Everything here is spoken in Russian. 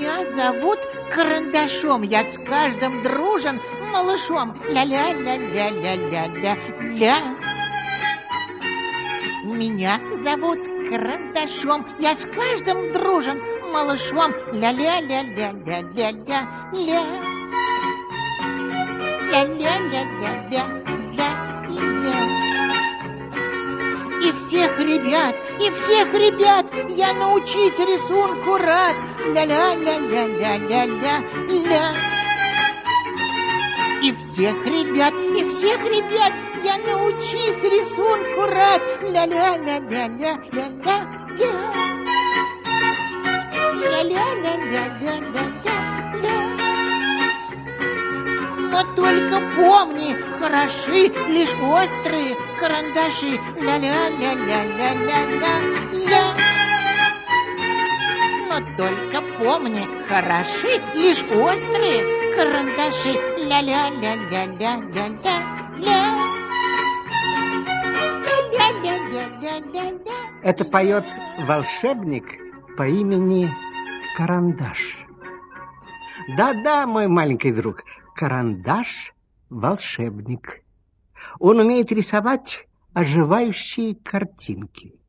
Меня зовут Карандашом, я с каждым дружен малышом. Ля-ля-ля-ля-ля-ля-ля-ля. Меня зовут Карандашом, я с каждым дружен малышом. Ля-ля-ля-ля-ля-ля-ля-ля. Ля-ля-ля-ля-ля-ля-ля. И всех ребят, и всех ребят я научить рисунку рад. Ля-ля-ля-ля-ля-ля-ля. И всех ребят, и всех ребят я научить рисунку рад. Ля-ля-ля-ля-ля-ля-ля. Ля-ля-ля-ля-ля-ля-ля. Но только помни, хороши лишь острые карандаши. Ля-ля-ля-ля-ля-ля-ля. Только помни, хороши лишь острые карандаши. Ля-ля-ля-ля-ля-ля-ля. Ля-ля-ля-ля-ля-ля. Это поет волшебник по имени Карандаш. Да-да, мой маленький друг, Карандаш — волшебник. Он умеет рисовать оживающие картинки.